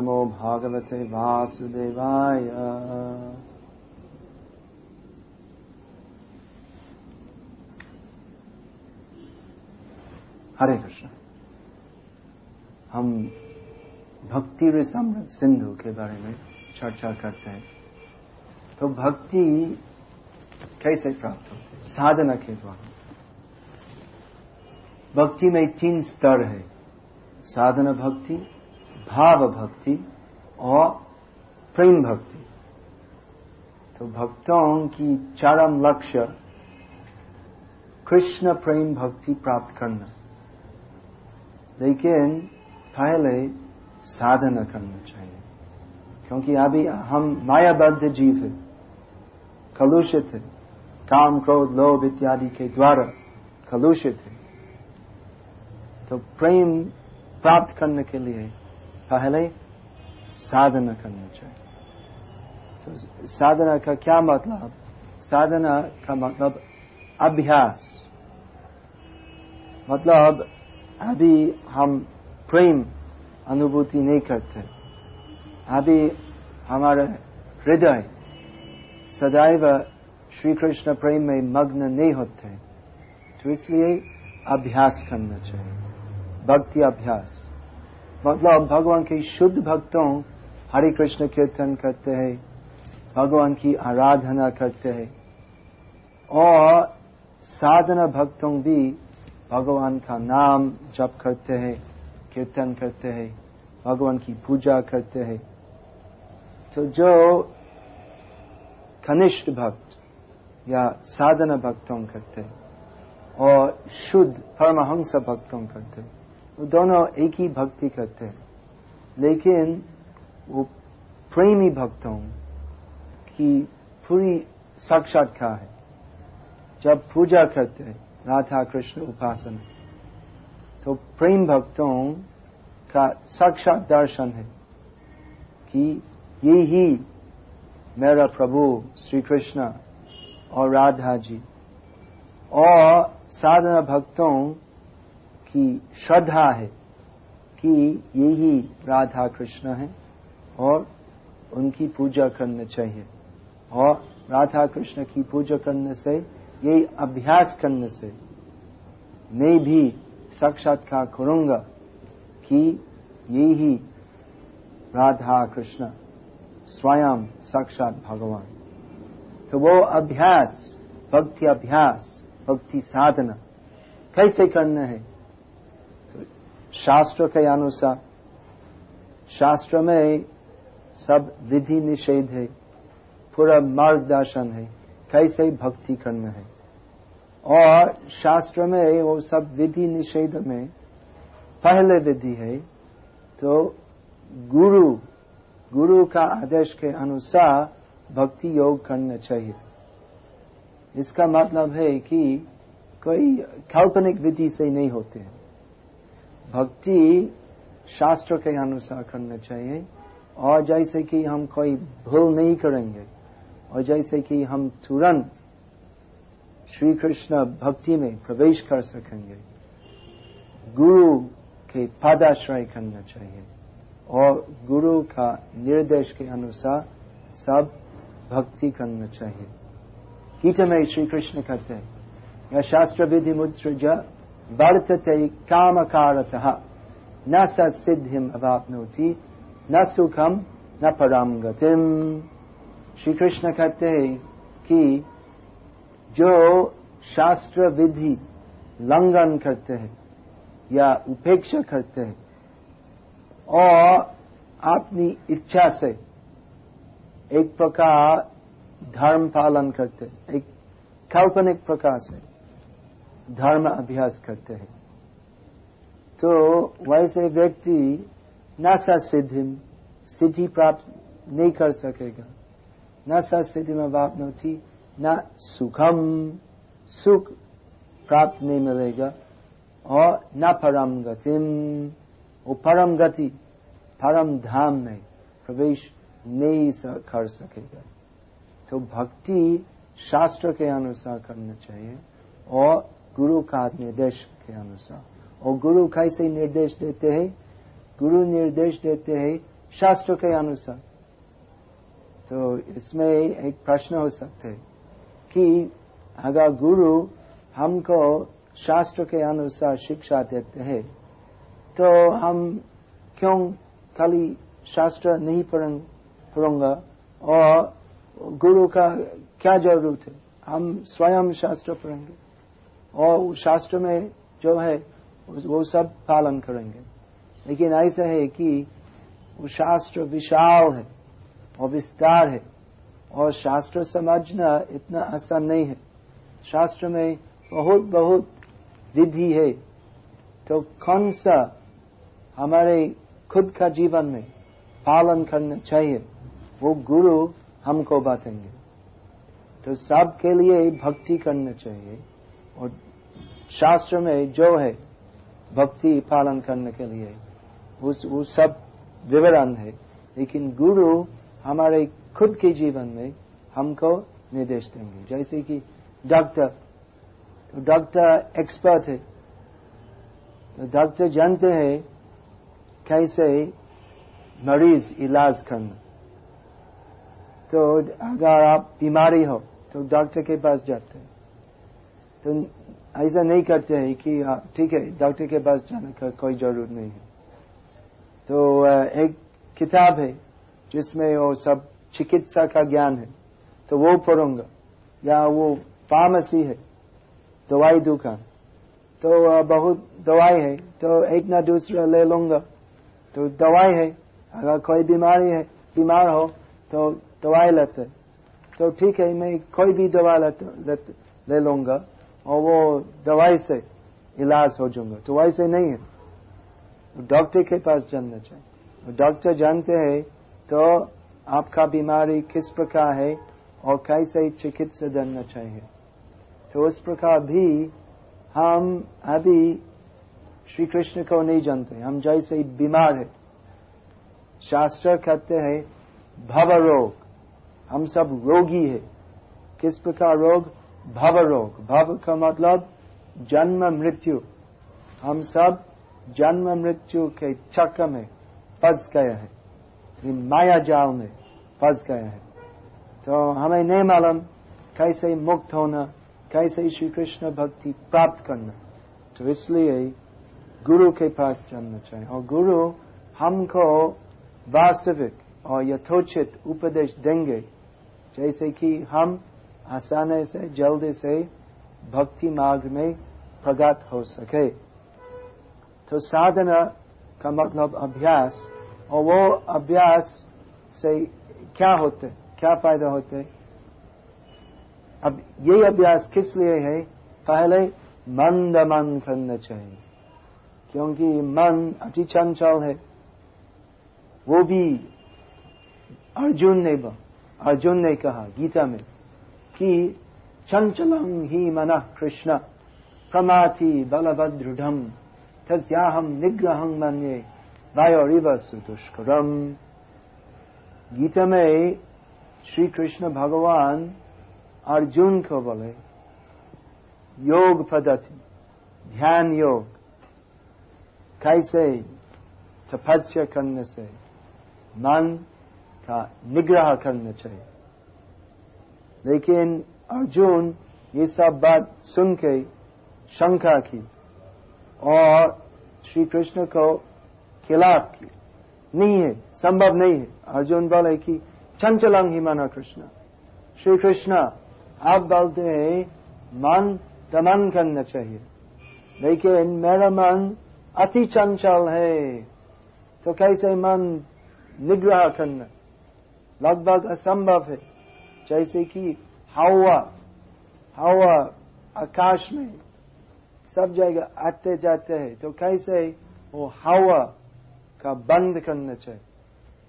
नमो भागवते वासुदेवाय। हरे कृष्ण, हम भक्ति रसमृत सिंधु के बारे में चर्चा करते हैं। तो भक्ति कैसे प्राप्त होती है? साधना के द्वारा। भक्ति में तीन स्तर है। साधना भक्ति भाव भक्ति और प्रेम भक्ति तो भक्तों की चरम लक्ष्य, कृष्ण प्रेम भक्ति प्राप्त करना। लेकिन पहले साधना करना चाहिए। क्योंकि अभी हम मायाबद्ध जीव है, कलुषित है, काम क्रोध, लोभ इत्यादि के द्वारा कलुषित है। तो प्रेम प्राप्त करने के लिए पहले साधना करना चाहिए। तो साधना का क्या मतलब? साधना का मतलब अभ्यास। मतलब अभी हम प्रेम अनुभूति नहीं करते। अभी हमारा हृदय सदैव श्री कृष्ण प्रेम में मग्न नहीं होते। तो इसलिए अभ्यास करना चाहिए। भक्ति अभ्यास। मतलब भगवान के शुद्ध भक्तों, हरे कृष्ण कीर्तन करते हैं, भगवान की आराधना करते हैं, और साधना भक्तों भी भगवान का नाम जप करते हैं, कीर्तन करते हैं, भगवान की पूजा करते हैं। तो जो कनिष्ठ भक्त या साधना भक्तों करते हैं, और शुद्ध परमहंस भक्तों करते हैं। वो दोनों एक ही भक्ति करते हैं। लेकिन वो प्रेमी भक्तों की पूरी साक्षात्कार है? जब पूजा करते हैं, राधा कृष्ण उपासना तो प्रेम भक्तों का साक्षात दर्शन है कि ये ही मेरा प्रभु श्री कृष्ण और राधा जी और साधना भक्तों की श्रद्धा है कि यही राधा कृष्ण है और उनकी पूजा करना चाहिए। और राधा कृष्ण की पूजा करने से यही अभ्यास करने से मैं भी साक्षात्कार करूँगा कि यही राधा कृष्ण स्वयं साक्षात भगवान। तो वो अभ्यास, भक्ति अभ्यास, भक्ति साधना कैसे करना है? शास्त्र के अनुसार। शास्त्र में सब विधि निषेध है। पूरा मार्गदर्शन है। कैसे भक्ति करना है। और शास्त्र में वो सब विधि निषेध में पहले विधि है। तो गुरु गुरु का आदेश के अनुसार भक्ति योग करना चाहिए। इसका मतलब है कि कोई काल्पनिक विधि से नहीं होते हैं। भक्ति शास्त्र के अनुसार करना चाहिए। और जैसे कि हम कोई भूल नहीं करेंगे, और जैसे कि हम तुरंत श्री कृष्ण भक्ति में प्रवेश कर सकेंगे। गुरु के पदाश्रय करना चाहिए, और गुरु का निर्देश के अनुसार सब भक्ति करना चाहिए। गीता में श्री कृष्ण कहते हैं या शास्त्र विधि मुद्रज वर्तते कारत न सिद्धिम अवापनोति न सुखम न परम गतिम श्री कृष्ण कहते हैं कि जो शास्त्र विधि लंघन करते हैं या उपेक्षा करते हैं और अपनी इच्छा से एक प्रकार धर्म पालन करते एक काल्पनिक प्रकार से धर्म अभ्यास करते हैं। तो वैसे व्यक्ति न सिद्धि सिद्धि प्राप्त नहीं कर सकेगा। न सिद्धि में वापनोती न सुखम, सुख प्राप्त नहीं मिलेगा। और न परम गतिम वो परम गति, परम धाम में प्रवेश नहीं कर सकेगा। तो भक्ति शास्त्र के अनुसार करना चाहिए और गुरु का निर्देश के अनुसार। और गुरु कैसे निर्देश देते हैं? गुरु निर्देश देते हैं शास्त्र के अनुसार। तो इसमें एक प्रश्न हो सकते है कि अगर गुरु हमको शास्त्र के अनुसार शिक्षा देते हैं तो हम क्यों खाली शास्त्र नहीं पढ़ूँगा? और गुरु का क्या ज़रूरत है? हम स्वयं शास्त्र पढ़ेंगे। और शास्त्र में जो है, वो सब पालन करेंगे। लेकिन ऐसा है कि वो शास्त्र विशाल है और विस्तार है और शास्त्र समझना इतना आसान नहीं है। शास्त्र में बहुत बहुत विधि है। तो कौन सा हमारे खुद का जीवन में पालन करना चाहिए, वो गुरु हमको बातेंगे तो सबके लिए भक्ति करना चाहिए। और शास्त्र में जो है भक्ति पालन करने के लिए उस वो सब विवरण है। लेकिन गुरु हमारे खुद के जीवन में हमको निर्देश देंगे। जैसे कि डॉक्टर तो डॉक्टर एक्सपर्ट है। तो डॉक्टर जानते हैं कैसे मरीज़ इलाज करना। तो अगर आप बीमारी हो तो डॉक्टर के पास जाते हैं। तो ऐसा नहीं करते हैं कि हाँ, ठीक है डॉक्टर के पास जाने का कोई ज़रूरत नहीं है। तो एक किताब है जिसमें वो सब चिकित्सा का ज्ञान है। तो वो पढ़ूँगा। या वो फार्मेसी है दवाई दुकान। तो बहुत दवाई है तो एक ना दूसरा ले लूँगा। तो दवाई है अगर कोई बीमारी है बीमार हो तो दवाई लेते तो ठीक है मैं कोई भी दवा ले लूँगा। और वो दवाई से इलाज हो जाऊँगा। तो वैसे नहीं है। डॉक्टर के पास जानना चाहिए। डॉक्टर जानते हैं तो आपका बीमारी किस प्रकार है और कैसे चिकित्सा जानना चाहिए। तो उस प्रकार भी हम अभी श्री कृष्ण को नहीं जानते। हम जैसे बीमार है। शास्त्र कहते हैं, भव रोग। हम सब रोगी है। किस प्रकार रोग? भव रोग भव का मतलब जन्म मृत्यु। हम सब जन्म मृत्यु के चक्र में फंस गए हैं। माया जाल में फंस गए हैं। तो हमें नहीं मालूम कैसे मुक्त होना, कैसे श्री कृष्ण भक्ति प्राप्त करना। तो इसलिए गुरु के पास जाना चाहिए। और गुरु हमको वास्तविक और यथोचित उपदेश देंगे। जैसे कि हम आसानी से, जल्दी से भक्ति मार्ग में प्रगत हो सके। तो साधना का मतलब अभ्यास, और वो अभ्यास से क्या होते, क्या फ़ायदा होते? अब ये अभ्यास किस लिए है? पहले मन करना चाहिए, क्योंकि मन अति चंचल है। वो भी अर्जुन ने अर्जुन ने कहा, गीता में कि चंचलम ही मन कृष्ण। प्रमाथि बलभद्रुढ़ तस्याहम निग्रह मन्ये वायोरिव सुदुष्करम गीता में श्री कृष्ण भगवान अर्जुन को बोले, योग पद्धति ध्यान योग, कैसे तपस्या करने से मन का निग्रह करना चाहिए? लेकिन अर्जुन ये सब बात सुन के शंका की और श्री कृष्ण को खिलाफ की। नहीं है, संभव नहीं है। अर्जुन बोले कि चंचलंग ही माना कृष्ण। श्री कृष्ण आप बोलते हैं, मन दमन करना चाहिए। लेकिन मेरा मन अति चंचल है। तो कैसे मन निग्रह करना? लगभग असंभव है। जैसे कि हवा हवा, आकाश में सब जगह आते जाते हैं। तो कैसे? वो हवा का बंद करना चाहिए।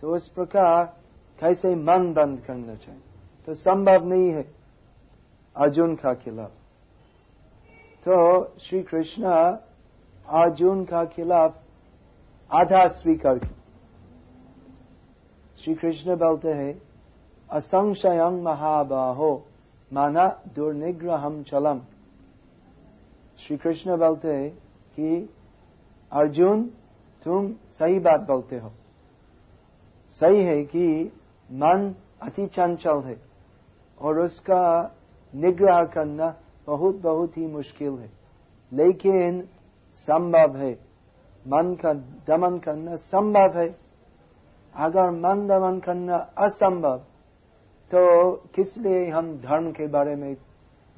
तो उस प्रकार कैसे मन बंद करना चाहिए? तो संभव नहीं है अर्जुन का खिलाफ। तो श्री कृष्ण अर्जुन का खिलाफ आधा स्वीकार श्री कृष्ण बोलते हैं असंशय महाबाहो, माना दुर्निग्रहम चलम। श्री कृष्ण बोलते हैं कि, अर्जुन, तुम सही बात बोलते हो। सही है कि मन अति चंचल है, और उसका निग्रह करना बहुत बहुत ही मुश्किल है। लेकिन संभव है, मन का दमन करना संभव है। अगर मन दमन करना असंभव तो किस लिए हम धर्म के बारे में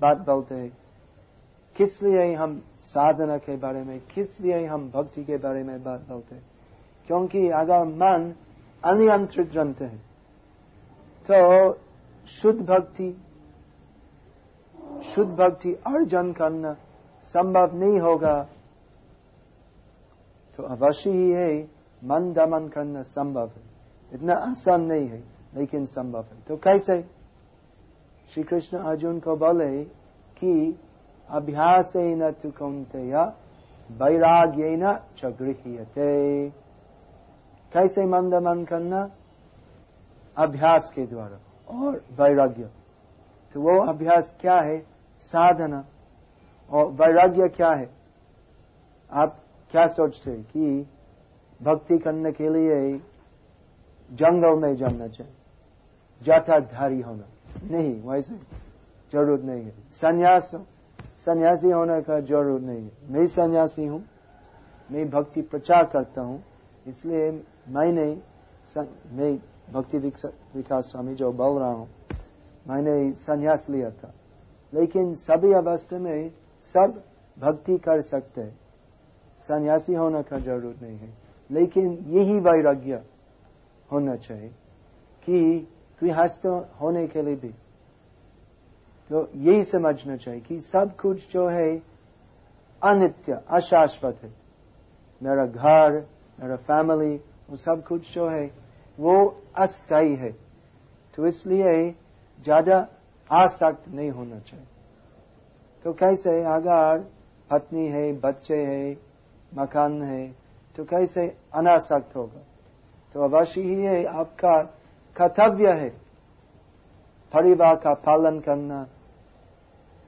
बात बोलते हैं? किस लिए हम साधना के बारे में, किस लिए हम भक्ति के बारे में बात बोलते हैं? क्योंकि अगर मन अनियंत्रित रहते हैं तो शुद्ध भक्ति शुद्ध भक्ति अर्जन करना संभव नहीं होगा। तो अवश्य ही है, मन दमन करना संभव है। इतना आसान नहीं है। लेकिन संभव है तो कैसे श्री कृष्ण अर्जुन को बोले कि अभ्यास न तु या वैराग्य न चगृहते कैसे मंद मन करना अभ्यास के द्वारा और वैराग्य तो वो अभ्यास क्या है साधना और वैराग्य क्या है आप क्या सोचते कि भक्ति करने के लिए जंगल में जाना चाहिए जाताधारी होना। नहीं, वैसे ज़रूरत नहीं है। संन्यास सन्यासी होने का ज़रूरत नहीं है। मैं सन्यासी हूँ, मैं भक्ति प्रचार करता हूँ, इसलिए मैंने मैं भक्ति विकास स्वामी जो बोल रहा हूँ, मैंने संन्यास लिया था। लेकिन सभी अवस्था में सब भक्ति कर सकते हैं। सन्यासी होने का ज़रूरत नहीं है। लेकिन यही वैराग्य होना चाहिए कि गृहस्थ होने के लिए भी तो यही समझना चाहिए कि सब कुछ जो है अनित्य, अशाश्वत है। मेरा घर, मेरा फैमिली वो सब कुछ जो है, वो अस्थायी है। तो इसलिए ज़्यादा आसक्त नहीं होना चाहिए। तो कैसे अगर पत्नी है, बच्चे है, मकान है तो कैसे अनासक्त होगा? तो अवश्य ही है आपका कर्तव्य है। परिवार का पालन करना,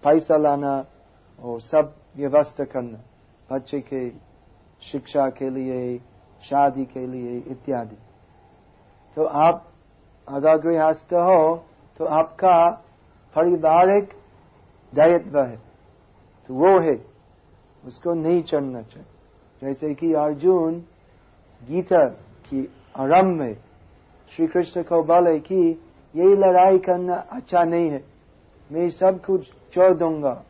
पैसा लाना और सब व्यवस्था करना। बच्चे के शिक्षा के लिए, शादी के लिए इत्यादि। तो आप अगर गृहस्थ हो तो आपका पारिवारिक दायित्व है। तो वो है। उसको नहीं चढ़ना चाहिए। जैसे कि अर्जुन गीता की आरंभ में श्री कृष्ण को बोले कि यही लड़ाई करना अच्छा नहीं है। मैं सब कुछ छोड़ दूँगा।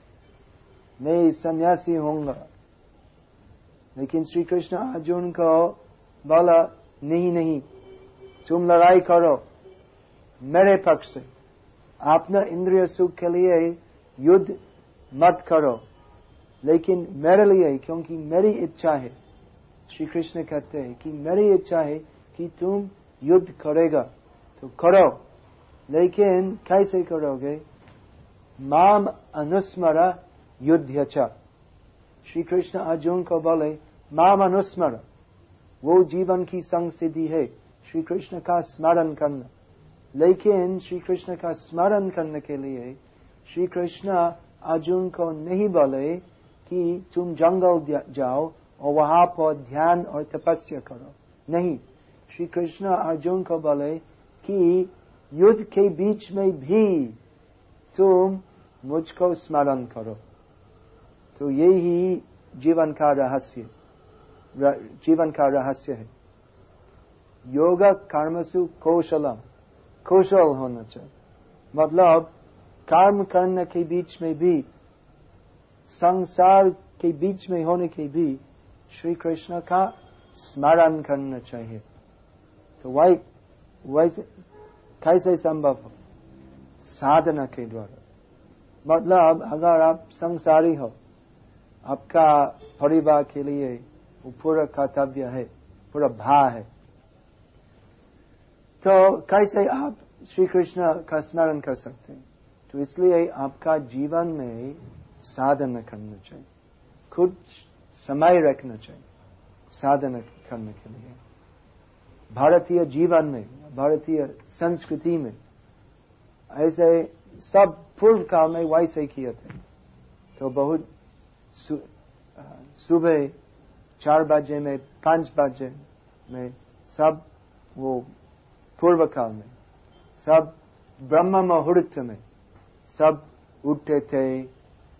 मैं सन्यासी होऊँगा। लेकिन श्री कृष्ण अर्जुन को बोला, नहीं नहीं, तुम लड़ाई करो। मेरे पक्ष से अपना इंद्रिय सुख के लिए युद्ध मत करो। लेकिन मेरे लिए, क्योंकि मेरी इच्छा है। श्री कृष्ण कहते हैं कि मेरी इच्छा है कि तुम युद्ध करेगा तो करो लेकिन कैसे करोगे माम अनुस्मर युद्ध श्री कृष्ण अर्जुन को बोले माम अनुस्मर वो जीवन की संसिद्धि है श्री कृष्ण का स्मरण करना लेकिन श्री कृष्ण का स्मरण करने के लिए श्री कृष्ण अर्जुन को नहीं बोले कि तुम जंगल जाओ और वहाँ पर ध्यान और तपस्या करो नहीं श्री कृष्ण अर्जुन को बोले कि युद्ध के बीच में भी तुम मुझको स्मरण करो तो यही जीवन का रहस्य जीवन का रहस्य है योग कर्मसु कौशलम कौशल होना चाहिए मतलब कर्म करने के बीच में भी संसार के बीच में होने के भी श्री कृष्ण का स्मरण करना चाहिए तो वही, वैसे, कैसे संभव हो? साधना के द्वारा। मतलब अगर आप संसारी हो, आपका परिवार के लिए वो पूरा कर्तव्य है, पूरा भा है। तो कैसे आप श्री कृष्ण का स्मरण कर सकते हैं? तो इसलिए आपका जीवन में साधना करना चाहिए। खुद समय रखना चाहिए साधना करने के लिए। भारतीय जीवन में, भारतीय संस्कृति में, ऐसे सब पूर्व काल में वैसे किए थे। तो बहुत सुबह चार बजे में, पाँच बजे में सब वो पूर्व काल में, सब ब्रह्म मुहूर्त में सब उठते थे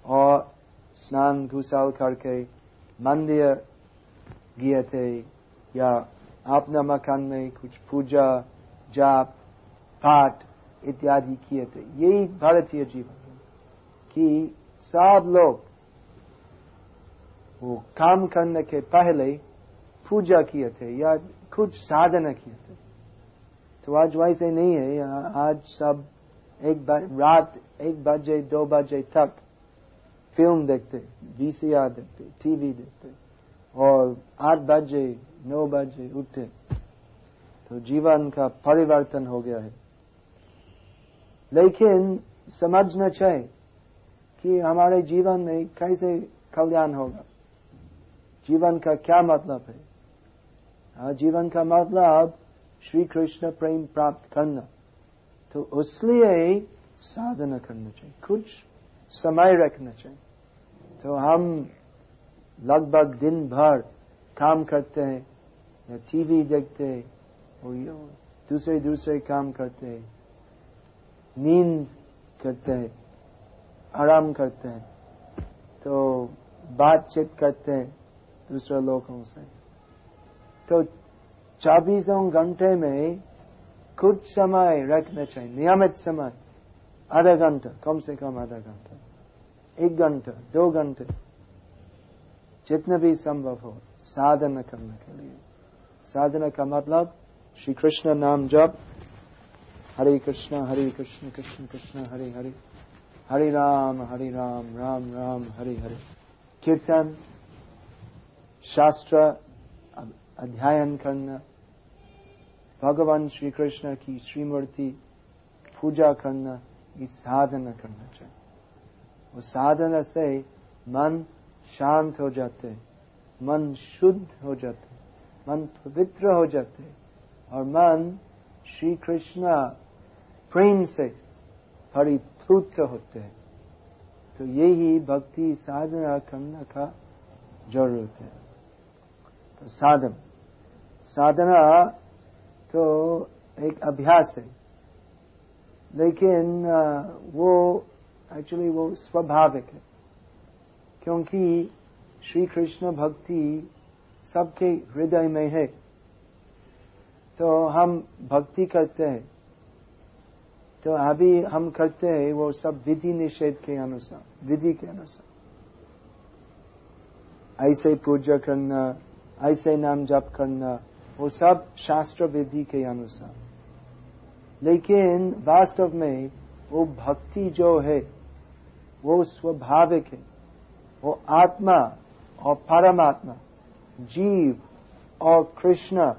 और स्नान घुसाल करके मंदिर गए थे या अपना मकान में कुछ पूजा, जाप, पाठ इत्यादि किए थे। यही भारतीय जीवन कि सब लोग वो काम करने के पहले पूजा किए थे या कुछ साधना किए थे। तो आज वैसे नहीं है। आज सब एक रात एक बजे, दो बजे तक फ़िल्म देखते वीसीआर देखते टीवी देखते और आठ बजे नौ बजे उठे तो जीवन का परिवर्तन हो गया है। लेकिन समझना चाहिए कि हमारे जीवन में कैसे कल्याण होगा। जीवन का क्या मतलब है? हाँ, जीवन का मतलब श्री कृष्ण प्रेम प्राप्त करना। तो उसलिए साधना करना चाहिए कुछ समय रखना चाहिए। तो हम लगभग दिन भर काम करते हैं। या टीवी देखते और दूसरे दूसरे काम करते, नींद करते, आराम करते हैं तो बातचीत करते हैं दूसरे लोगों से। तो चौबीसों घंटे में कुछ समय रखना चाहिए, नियमित समय, आधा घंटा, कम से कम आधा घंटा, एक घंटा, दो घंटे, जितना भी संभव हो, साधना करने के लिए। साधना का मतलब श्री कृष्ण नाम जप हरे कृष्ण हरे कृष्ण कृष्ण कृष्ण हरे हरे हरे राम हरे राम राम राम हरे हरे कीर्तन शास्त्र अध्ययन करना भगवान श्री कृष्ण की श्रीमूर्ति पूजा करना ये साधना करना चाहिए वो साधना से मन शांत हो जाते मन शुद्ध हो जाते मन पवित्र हो जाते और मन श्री कृष्ण प्रेम से परिप्लुत होते हैं। तो यही भक्ति साधना करने का ज़रूरत है। तो साधन। साधना तो एक अभ्यास है। लेकिन वो एक्चुअली वो स्वाभाविक है। क्योंकि श्री कृष्ण भक्ति सबके हृदय में है। तो हम भक्ति करते हैं। तो अभी हम करते हैं, वो सब विधि निषेध के अनुसार, विधि के अनुसार। ऐसे पूजा करना, ऐसे नाम जप करना, वो सब शास्त्र विधि के अनुसार। लेकिन वास्तव में वो भक्ति जो है, वो स्वाभाविक है। वो आत्मा और परमात्मा। जीव और कृष्ण,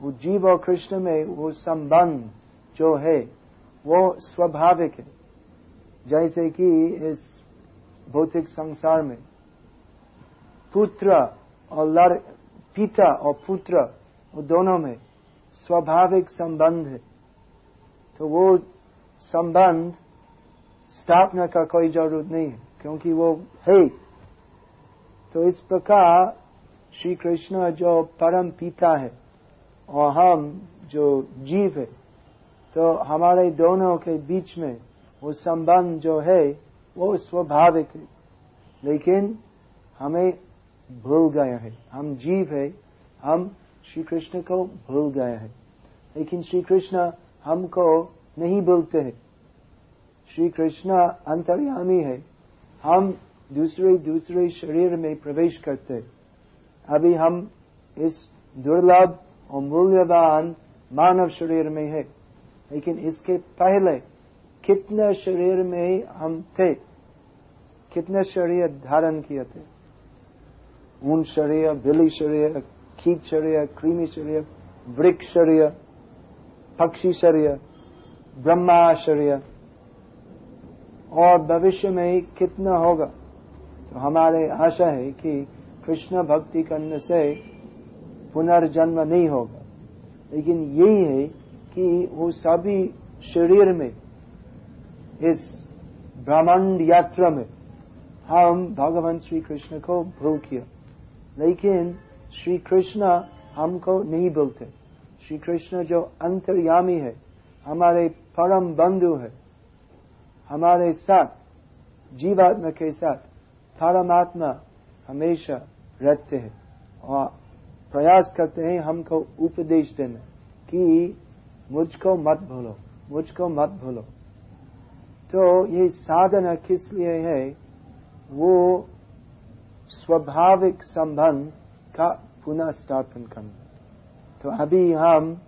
वो जीव और कृष्ण में वो संबंध जो है, वो स्वाभाविक है। जैसे कि इस भौतिक संसार में पुत्र और लड़, पिता और पुत्र दोनों में स्वाभाविक संबंध है। तो वो संबंध स्थापना का कोई ज़रूरत नहीं है, क्योंकि वो है। तो इस प्रकार श्री कृष्ण जो परम पिता है और हम जो जीव है तो हमारे दोनों के बीच में वो संबंध जो है वो स्वाभाविक है। लेकिन हमें भूल गए हैं। हम जीव है, हम श्री कृष्ण को भूल गए हैं। लेकिन श्री कृष्ण हमको नहीं भूलते हैं। श्री कृष्ण अंतर्यामी है। हम दूसरे दूसरे शरीर में प्रवेश करते। अभी हम इस दुर्लभ और मूल्यवान मानव शरीर में है, लेकिन इसके पहले कितने शरीर में हम थे? कितने शरीर धारण किए थे? ऊन शरीर, बिली शरीर, कीट शरीर क्रीमी शरीर, वृक्ष शरीर, पक्षी शरीर, ब्रह्मा शरीर। और भविष्य में कितना होगा? तो हमारे आशा है कि कृष्ण भक्ति करने से पुनर्जन्म नहीं होगा। लेकिन यही है कि वो सभी शरीर में, इस ब्रह्मांड यात्रा में, हम भगवान श्री कृष्ण को भूल किया। लेकिन श्री कृष्ण हमको नहीं बोलते। श्री कृष्ण जो अंतर्यामी है, हमारे परम बंधु है, हमारे साथ, जीवात्मा के साथ परमात्मा हमेशा रहते हैं। और प्रयास करते हैं, हमको उपदेश देने कि मुझको मत भूलो, मुझको मत भूलो। तो ये साधना किस लिए है? वो स्वाभाविक संबंध का पुनः स्थापन करना। तो अभी हम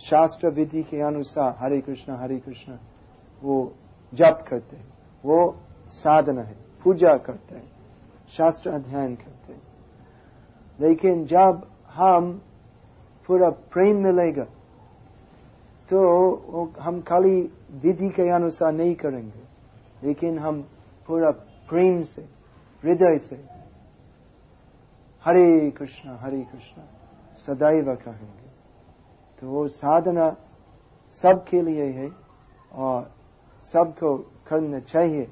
शास्त्र विधि के अनुसार हरे कृष्ण हरे कृष्ण, वो जप करते हैं। वो साधना है। पूजा करते हैं, शास्त्र अध्ययन करते हैं। लेकिन जब हम पूरा प्रेम मिलेगा तो हम खाली विधि के अनुसार नहीं करेंगे, लेकिन हम पूरा प्रेम से, हृदय से, हरे कृष्ण हरे कृष्ण, सदैव कहेंगे। तो वो साधना सबके लिए है और सबको करना चाहिए।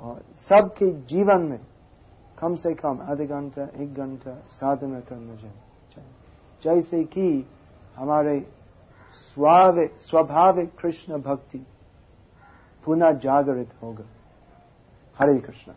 और सबके जीवन में कम से कम आधे घंटा, एक घंटा साधना करना चाहिए जैसे कि हमारे स्वाभाविक कृष्ण भक्ति पुनः जागृत होगा। हरे कृष्ण।